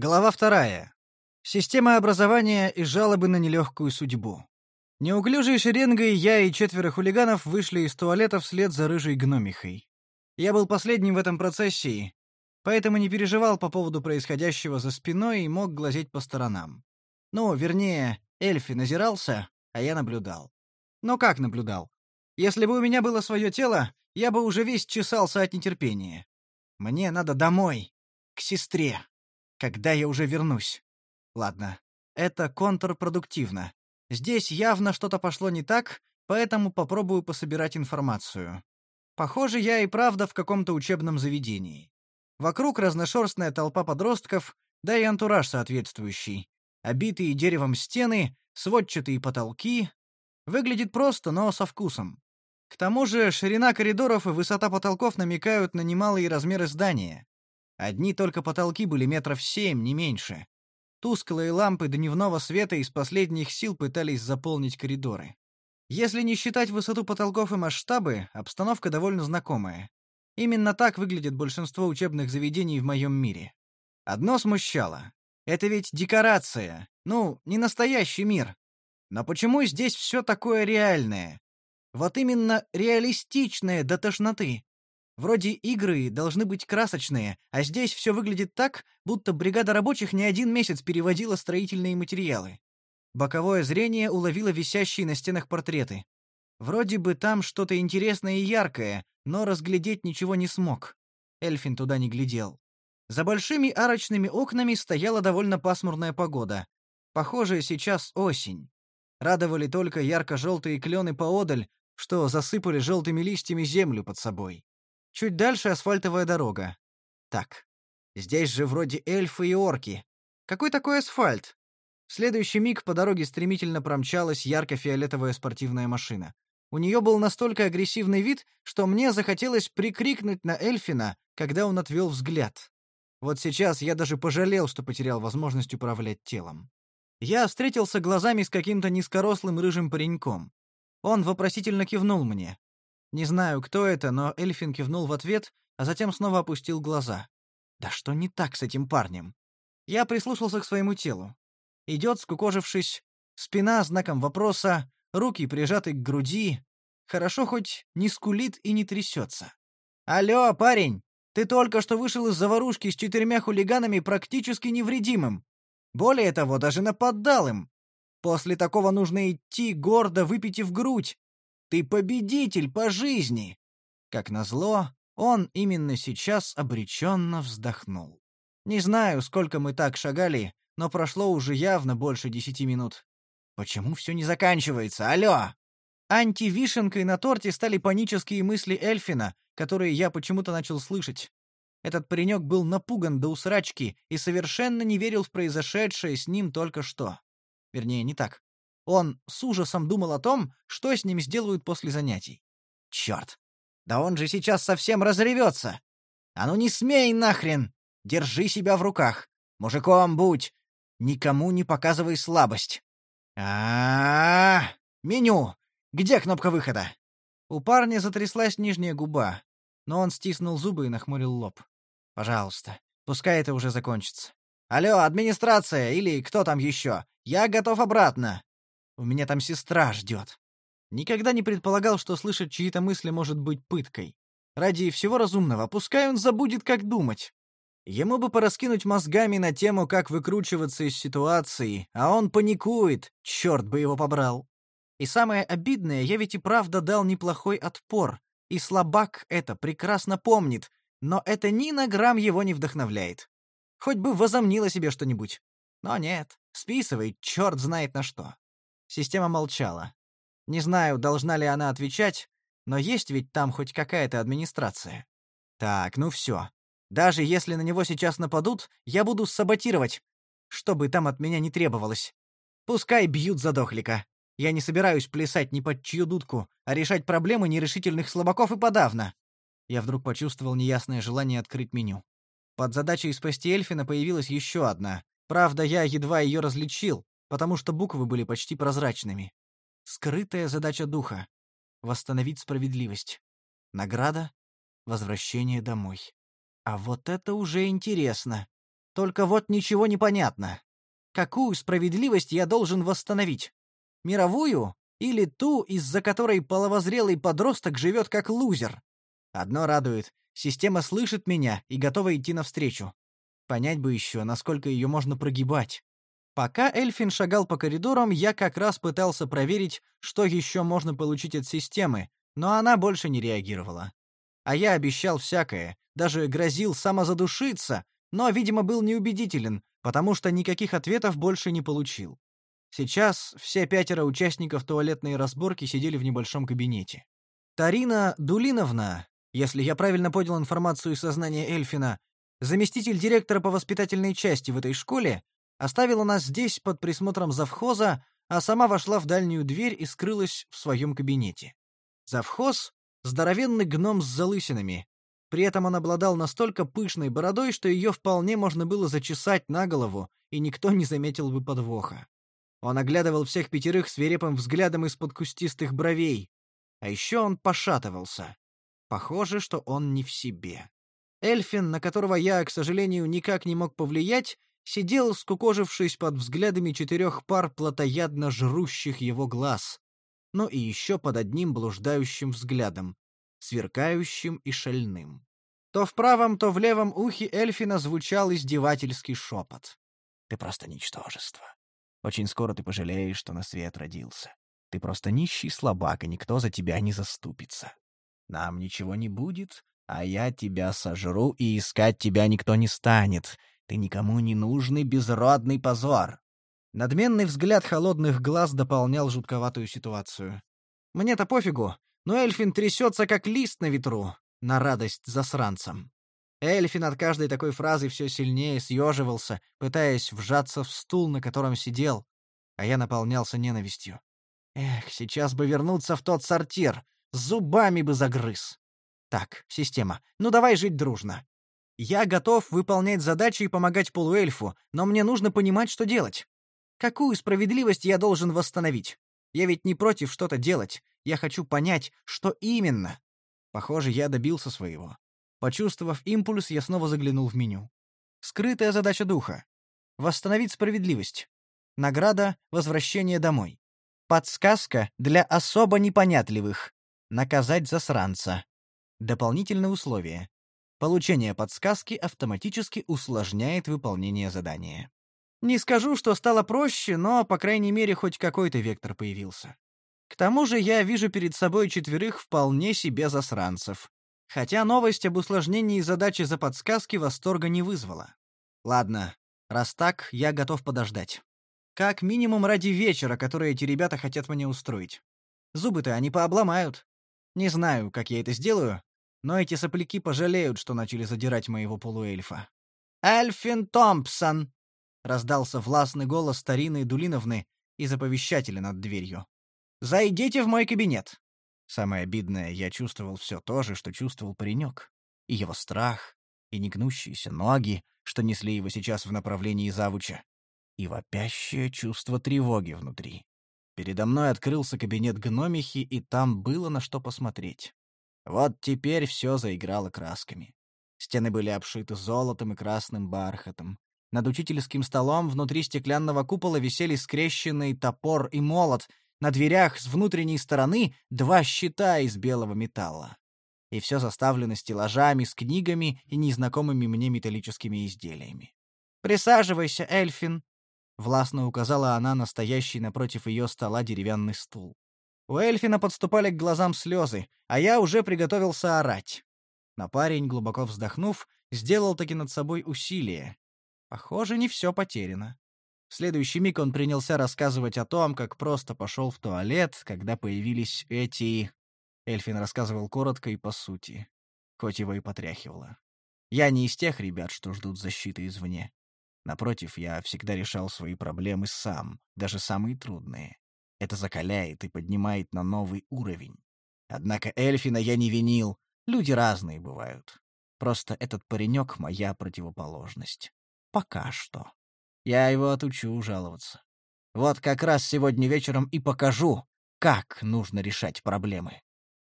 Глава вторая. Система образования и жалобы на нелегкую судьбу. Неуклюжей шеренгой я и четверо хулиганов вышли из туалета вслед за рыжей гномихой. Я был последним в этом процессе, поэтому не переживал по поводу происходящего за спиной и мог глазеть по сторонам. Ну, вернее, Эльфи назирался, а я наблюдал. Но как наблюдал? Если бы у меня было свое тело, я бы уже весь чесался от нетерпения. Мне надо домой, к сестре. Когда я уже вернусь? Ладно, это контрпродуктивно. Здесь явно что-то пошло не так, поэтому попробую пособирать информацию. Похоже, я и правда в каком-то учебном заведении. Вокруг разношерстная толпа подростков, да и антураж соответствующий. Обитые деревом стены, сводчатые потолки. Выглядит просто, но со вкусом. К тому же ширина коридоров и высота потолков намекают на немалые размеры здания. Одни только потолки были метров семь, не меньше. Тусклые лампы дневного света из последних сил пытались заполнить коридоры. Если не считать высоту потолков и масштабы, обстановка довольно знакомая. Именно так выглядит большинство учебных заведений в моем мире. Одно смущало. Это ведь декорация. Ну, не настоящий мир. Но почему здесь все такое реальное? Вот именно реалистичное до тошноты. Вроде игры должны быть красочные, а здесь все выглядит так, будто бригада рабочих не один месяц переводила строительные материалы. Боковое зрение уловило висящие на стенах портреты. Вроде бы там что-то интересное и яркое, но разглядеть ничего не смог. Эльфин туда не глядел. За большими арочными окнами стояла довольно пасмурная погода. Похоже, сейчас осень. Радовали только ярко-желтые клены поодаль, что засыпали желтыми листьями землю под собой. Чуть дальше асфальтовая дорога. Так, здесь же вроде эльфы и орки. Какой такой асфальт? В следующий миг по дороге стремительно промчалась ярко-фиолетовая спортивная машина. У нее был настолько агрессивный вид, что мне захотелось прикрикнуть на Эльфина, когда он отвел взгляд. Вот сейчас я даже пожалел, что потерял возможность управлять телом. Я встретился глазами с каким-то низкорослым рыжим пареньком. Он вопросительно кивнул мне. Не знаю, кто это, но Эльфин кивнул в ответ, а затем снова опустил глаза. Да что не так с этим парнем? Я прислушался к своему телу. Идет, скукожившись, спина знаком вопроса, руки прижаты к груди. Хорошо хоть не скулит и не трясется. «Алло, парень! Ты только что вышел из заварушки с четырьмя хулиганами практически невредимым. Более того, даже нападал им. После такого нужно идти, гордо выпитив грудь, ты победитель по жизни!» Как назло, он именно сейчас обреченно вздохнул. Не знаю, сколько мы так шагали, но прошло уже явно больше десяти минут. Почему все не заканчивается? Алло! Антивишенкой на торте стали панические мысли Эльфина, которые я почему-то начал слышать. Этот паренек был напуган до усрачки и совершенно не верил в произошедшее с ним только что. Вернее, не так. Он с ужасом думал о том, что с ним сделают после занятий. Черт! Да он же сейчас совсем разревется! А ну не смей нахрен! Держи себя в руках! Мужиком будь! Никому не показывай слабость! а, -а, -а, Меню! Где кнопка выхода?» У парня затряслась нижняя губа, но он стиснул зубы и нахмурил лоб. «Пожалуйста, пускай это уже закончится. Алло, администрация или кто там еще? Я готов обратно!» У меня там сестра ждет. Никогда не предполагал, что слышать чьи-то мысли может быть пыткой. Ради всего разумного, пускай он забудет, как думать. Ему бы пораскинуть мозгами на тему, как выкручиваться из ситуации, а он паникует, черт бы его побрал. И самое обидное, я ведь и правда дал неплохой отпор, и слабак это прекрасно помнит, но это ни на грамм его не вдохновляет. Хоть бы возомнило себе что-нибудь. Но нет, списывай, черт знает на что. Система молчала. Не знаю, должна ли она отвечать, но есть ведь там хоть какая-то администрация. Так, ну все. Даже если на него сейчас нападут, я буду саботировать, что бы там от меня не требовалось. Пускай бьют задохлика. Я не собираюсь плясать ни под чью дудку, а решать проблемы нерешительных слабаков и подавно. Я вдруг почувствовал неясное желание открыть меню. Под задачей спасти Эльфина появилась еще одна. Правда, я едва ее различил, потому что буквы были почти прозрачными. Скрытая задача духа — восстановить справедливость. Награда — возвращение домой. А вот это уже интересно. Только вот ничего не понятно. Какую справедливость я должен восстановить? Мировую или ту, из-за которой половозрелый подросток живет как лузер? Одно радует — система слышит меня и готова идти навстречу. Понять бы еще, насколько ее можно прогибать. Пока Эльфин шагал по коридорам, я как раз пытался проверить, что еще можно получить от системы, но она больше не реагировала. А я обещал всякое, даже грозил самозадушиться, но, видимо, был неубедителен, потому что никаких ответов больше не получил. Сейчас все пятеро участников туалетной разборки сидели в небольшом кабинете. Тарина Дулиновна, если я правильно понял информацию из сознания Эльфина, заместитель директора по воспитательной части в этой школе, оставила нас здесь под присмотром завхоза, а сама вошла в дальнюю дверь и скрылась в своем кабинете. Завхоз — здоровенный гном с залысинами. При этом он обладал настолько пышной бородой, что ее вполне можно было зачесать на голову, и никто не заметил бы подвоха. Он оглядывал всех пятерых свирепым взглядом из-под кустистых бровей. А еще он пошатывался. Похоже, что он не в себе. Эльфин, на которого я, к сожалению, никак не мог повлиять, сидел, скукожившись под взглядами четырех пар плотоядно жрущих его глаз, ну и еще под одним блуждающим взглядом, сверкающим и шальным. То в правом, то в левом ухе Эльфина звучал издевательский шепот. «Ты просто ничтожество. Очень скоро ты пожалеешь, что на свет родился. Ты просто нищий слабак, и никто за тебя не заступится. Нам ничего не будет, а я тебя сожру, и искать тебя никто не станет. Ты никому не нужный безродный позор. Надменный взгляд холодных глаз дополнял жутковатую ситуацию. Мне-то пофигу, но Эльфин трясется, как лист на ветру, на радость засранцам. Эльфин от каждой такой фразы все сильнее съеживался, пытаясь вжаться в стул, на котором сидел, а я наполнялся ненавистью. Эх, сейчас бы вернуться в тот сортир, зубами бы загрыз. Так, система, ну давай жить дружно. Я готов выполнять задачи и помогать полуэльфу, но мне нужно понимать, что делать. Какую справедливость я должен восстановить? Я ведь не против что-то делать. Я хочу понять, что именно. Похоже, я добился своего. Почувствовав импульс, я снова заглянул в меню. Скрытая задача духа. Восстановить справедливость. Награда — возвращение домой. Подсказка для особо непонятливых. Наказать засранца. Дополнительное условие. Получение подсказки автоматически усложняет выполнение задания. Не скажу, что стало проще, но, по крайней мере, хоть какой-то вектор появился. К тому же я вижу перед собой четверых вполне себе засранцев. Хотя новость об усложнении задачи за подсказки восторга не вызвала. Ладно, раз так, я готов подождать. Как минимум ради вечера, который эти ребята хотят мне устроить. Зубы-то они пообломают. Не знаю, как я это сделаю, но эти сопляки пожалеют, что начали задирать моего полуэльфа. «Эльфин Томпсон!» — раздался властный голос старинной Дулиновны из оповещателя над дверью. «Зайдите в мой кабинет!» Самое обидное, я чувствовал все то же, что чувствовал паренек. И его страх, и негнущиеся ноги, что несли его сейчас в направлении завуча, и вопящее чувство тревоги внутри. Передо мной открылся кабинет гномихи, и там было на что посмотреть. Вот теперь все заиграло красками. Стены были обшиты золотом и красным бархатом. Над учительским столом внутри стеклянного купола висели скрещенный топор и молот, на дверях с внутренней стороны два щита из белого металла. И все заставлено стеллажами с книгами и незнакомыми мне металлическими изделиями. «Присаживайся, Эльфин», — властно указала она на стоящий напротив ее стола деревянный стул. У Эльфина подступали к глазам слезы, а я уже приготовился орать. Но парень, глубоко вздохнув, сделал таки над собой усилие. Похоже, не все потеряно. В следующий миг он принялся рассказывать о том, как просто пошел в туалет, когда появились эти... Эльфин рассказывал коротко и по сути, хоть его и потряхивало. Я не из тех ребят, что ждут защиты извне. Напротив, я всегда решал свои проблемы сам, даже самые трудные. Это закаляет и поднимает на новый уровень. Однако Эльфина я не винил. Люди разные бывают. Просто этот паренек — моя противоположность. Пока что. Я его отучу жаловаться. Вот как раз сегодня вечером и покажу, как нужно решать проблемы.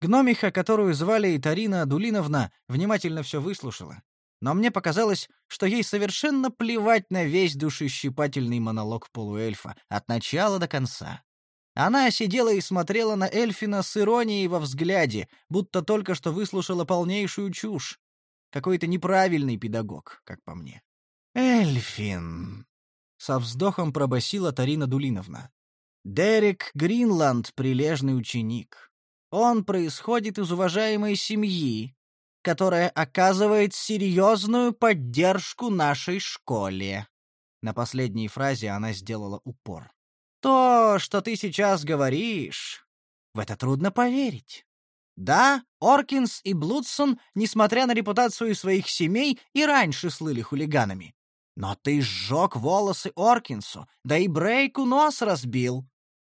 Гномиха, которую звали Тарина Дулиновна, внимательно все выслушала. Но мне показалось, что ей совершенно плевать на весь душещипательный монолог полуэльфа от начала до конца. Она сидела и смотрела на Эльфина с иронией во взгляде, будто только что выслушала полнейшую чушь. Какой-то неправильный педагог, как по мне. «Эльфин!» — со вздохом пробасила Тарина Дулиновна. «Дерек Гринланд — прилежный ученик. Он происходит из уважаемой семьи, которая оказывает серьезную поддержку нашей школе». На последней фразе она сделала упор. То, что ты сейчас говоришь, в это трудно поверить. Да, Оркинс и Блудсон, несмотря на репутацию своих семей, и раньше слыли хулиганами. Но ты сжег волосы Оркинсу, да и Брейку нос разбил.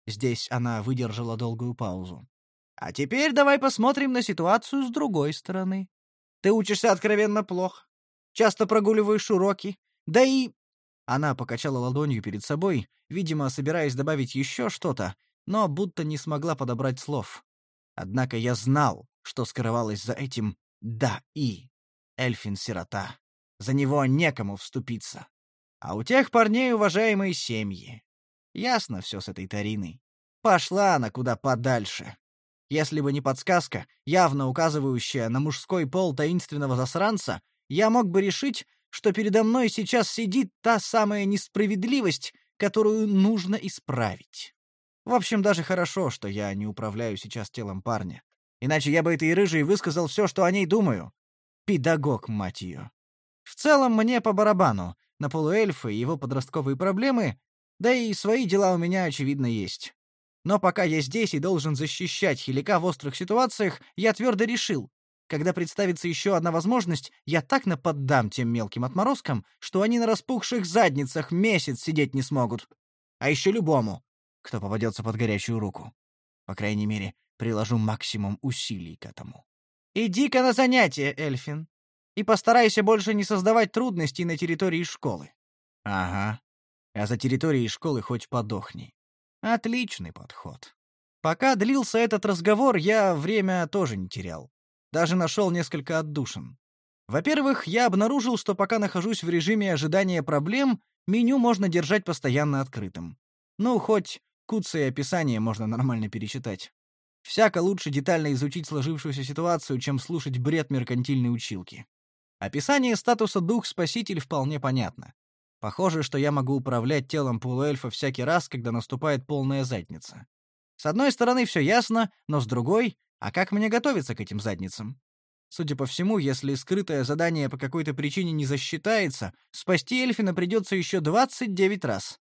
Здесь она выдержала долгую паузу. А теперь давай посмотрим на ситуацию с другой стороны. Ты учишься откровенно плохо. Часто прогуливаешь уроки. Да и она покачала ладонью перед собой, видимо, собираясь добавить еще что-то, но будто не смогла подобрать слов. Однако я знал, что скрывалось за этим «да и». Эльфин-сирота. За него некому вступиться. А у тех парней уважаемые семьи. Ясно все с этой Тариной. Пошла она куда подальше. Если бы не подсказка, явно указывающая на мужской пол таинственного засранца, я мог бы решить, что передо мной сейчас сидит та самая несправедливость, которую нужно исправить. В общем, даже хорошо, что я не управляю сейчас телом парня. Иначе я бы этой рыжей высказал все, что о ней думаю. Педагог, мать ее. В целом, мне по барабану. На полуэльфа и его подростковые проблемы, да и свои дела у меня, очевидно, есть. Но пока я здесь и должен защищать Хилика в острых ситуациях, я твердо решил, когда представится еще одна возможность, я так наподдам тем мелким отморозкам, что они на распухших задницах месяц сидеть не смогут. А еще любому, кто попадется под горячую руку. По крайней мере, приложу максимум усилий к этому. Иди-ка на занятия, Эльфин, и постарайся больше не создавать трудностей на территории школы. Ага. А за территорией школы хоть подохни. Отличный подход. Пока длился этот разговор, я время тоже не терял. Даже нашел несколько отдушин. Во-первых, я обнаружил, что пока нахожусь в режиме ожидания проблем, меню можно держать постоянно открытым. Ну, хоть куцы и описание можно нормально перечитать. Всяко лучше детально изучить сложившуюся ситуацию, чем слушать бред меркантильной училки. Описание статуса «Дух-спаситель» вполне понятно. Похоже, что я могу управлять телом полуэльфа всякий раз, когда наступает полная задница. С одной стороны, все ясно, но с другой а как мне готовиться к этим задницам? Судя по всему, если скрытое задание по какой-то причине не засчитается, спасти Эльфина придется еще 29 раз.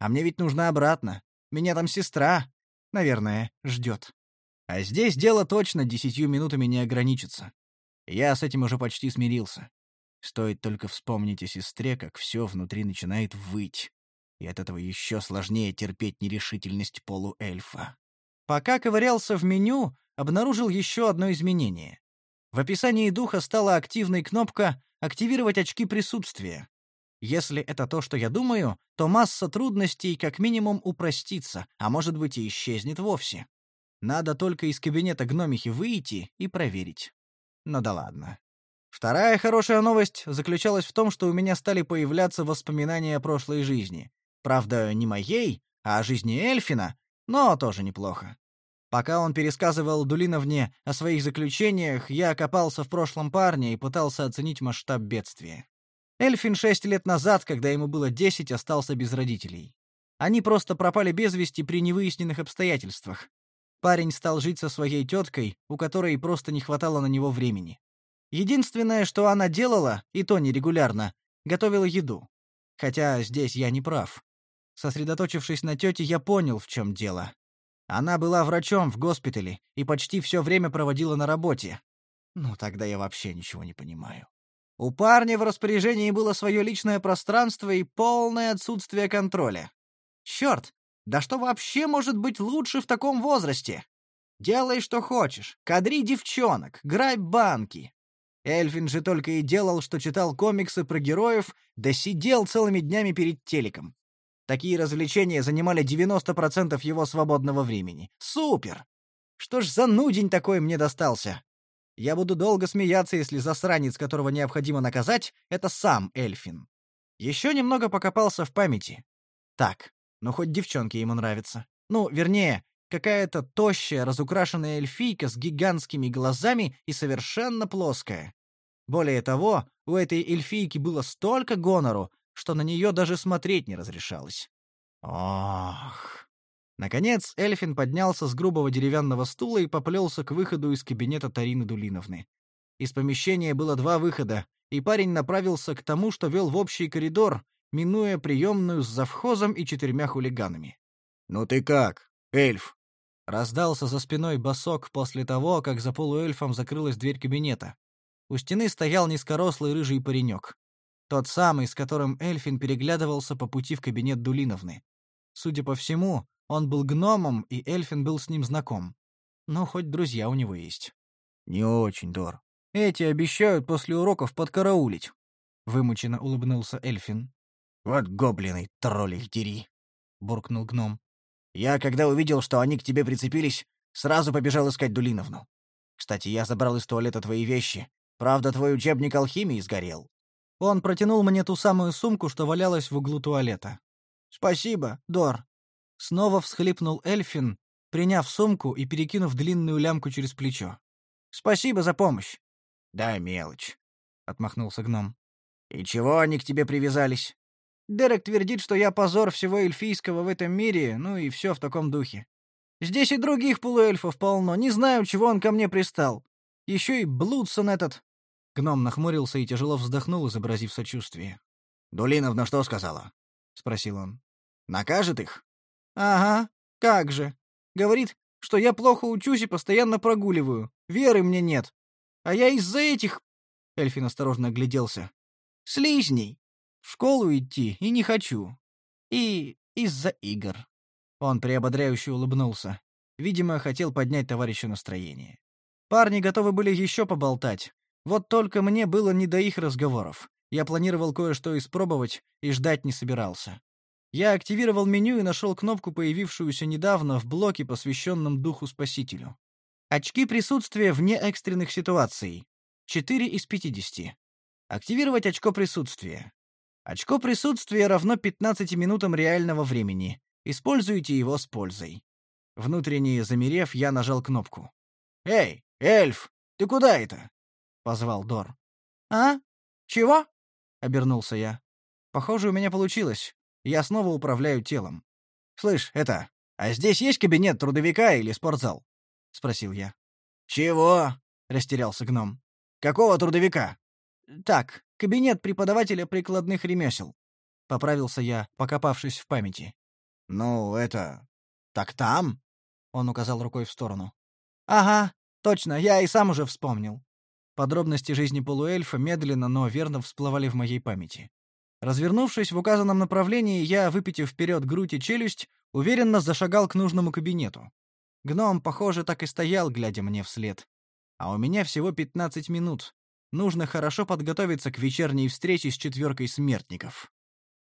А мне ведь нужно обратно. Меня там сестра, наверное, ждет. А здесь дело точно десятью минутами не ограничится. Я с этим уже почти смирился. Стоит только вспомнить о сестре, как все внутри начинает выть. И от этого еще сложнее терпеть нерешительность полуэльфа. Пока ковырялся в меню, обнаружил еще одно изменение. В описании духа стала активной кнопка «Активировать очки присутствия». Если это то, что я думаю, то масса трудностей как минимум упростится, а может быть и исчезнет вовсе. Надо только из кабинета гномихи выйти и проверить. Ну да ладно. Вторая хорошая новость заключалась в том, что у меня стали появляться воспоминания о прошлой жизни. Правда, не моей, а о жизни Эльфина, но тоже неплохо. Пока он пересказывал Дулиновне о своих заключениях, я копался в прошлом парня и пытался оценить масштаб бедствия. Эльфин шесть лет назад, когда ему было десять, остался без родителей. Они просто пропали без вести при невыясненных обстоятельствах. Парень стал жить со своей теткой, у которой просто не хватало на него времени. Единственное, что она делала, и то нерегулярно, готовила еду. Хотя здесь я не прав. Сосредоточившись на тете, я понял, в чем дело. Она была врачом в госпитале и почти все время проводила на работе. Ну, тогда я вообще ничего не понимаю. У парня в распоряжении было свое личное пространство и полное отсутствие контроля. Черт, да что вообще может быть лучше в таком возрасте? Делай, что хочешь, кадри девчонок, грабь банки. Эльфин же только и делал, что читал комиксы про героев, да сидел целыми днями перед телеком. Такие развлечения занимали 90% его свободного времени. Супер! Что ж за нудень такой мне достался? Я буду долго смеяться, если засранец, которого необходимо наказать, это сам Эльфин. Еще немного покопался в памяти. Так, ну хоть девчонки ему нравятся. Ну, вернее, какая-то тощая, разукрашенная эльфийка с гигантскими глазами и совершенно плоская. Более того, у этой эльфийки было столько гонору, что на нее даже смотреть не разрешалось. Ох. Наконец Эльфин поднялся с грубого деревянного стула и поплелся к выходу из кабинета Тарины Дулиновны. Из помещения было два выхода, и парень направился к тому, что вел в общий коридор, минуя приемную с завхозом и четырьмя хулиганами. «Ну ты как, эльф?» Раздался за спиной босок после того, как за полуэльфом закрылась дверь кабинета. У стены стоял низкорослый рыжий паренек. Тот самый, с которым Эльфин переглядывался по пути в кабинет Дулиновны. Судя по всему, он был гномом, и Эльфин был с ним знаком. Но хоть друзья у него есть. «Не очень, Дор. Эти обещают после уроков подкараулить», — вымученно улыбнулся Эльфин. «Вот гоблины, тролли их дери», — буркнул гном. Я, когда увидел, что они к тебе прицепились, сразу побежал искать Дулиновну. Кстати, я забрал из туалета твои вещи. Правда, твой учебник алхимии сгорел. Он протянул мне ту самую сумку, что валялась в углу туалета. Спасибо, Дор. Снова всхлипнул Эльфин, приняв сумку и перекинув длинную лямку через плечо. Спасибо за помощь. Да, мелочь, отмахнулся гном. И чего они к тебе привязались? Дерек твердит, что я позор всего эльфийского в этом мире, ну и все в таком духе. Здесь и других полуэльфов полно, не знаю, чего он ко мне пристал. Еще и Блудсон этот...» Гном нахмурился и тяжело вздохнул, изобразив сочувствие. «Дулиновна что сказала?» — спросил он. «Накажет их?» «Ага, как же. Говорит, что я плохо учусь и постоянно прогуливаю. Веры мне нет. А я из-за этих...» Эльфин осторожно огляделся. «Слизней. В школу идти и не хочу. И из-за игр. Он приободряюще улыбнулся. Видимо, хотел поднять товарищу настроение. Парни готовы были еще поболтать. Вот только мне было не до их разговоров. Я планировал кое-что испробовать и ждать не собирался. Я активировал меню и нашел кнопку, появившуюся недавно в блоке, посвященном Духу Спасителю. Очки присутствия вне экстренных ситуаций. 4 из 50. Активировать очко присутствия. Очко присутствия равно 15 минутам реального времени. Используйте его с пользой. Внутренне замерев, я нажал кнопку. «Эй, эльф, ты куда это?» — позвал Дор. «А? Чего?» — обернулся я. «Похоже, у меня получилось. Я снова управляю телом. Слышь, это, а здесь есть кабинет трудовика или спортзал?» — спросил я. «Чего?» — растерялся гном. «Какого трудовика?» «Так, кабинет преподавателя прикладных ремесел», — поправился я, покопавшись в памяти. «Ну, это... так там?» — он указал рукой в сторону. «Ага, точно, я и сам уже вспомнил». Подробности жизни полуэльфа медленно, но верно всплывали в моей памяти. Развернувшись в указанном направлении, я, выпитив вперед грудь и челюсть, уверенно зашагал к нужному кабинету. Гном, похоже, так и стоял, глядя мне вслед. А у меня всего пятнадцать минут. Нужно хорошо подготовиться к вечерней встрече с четверкой смертников.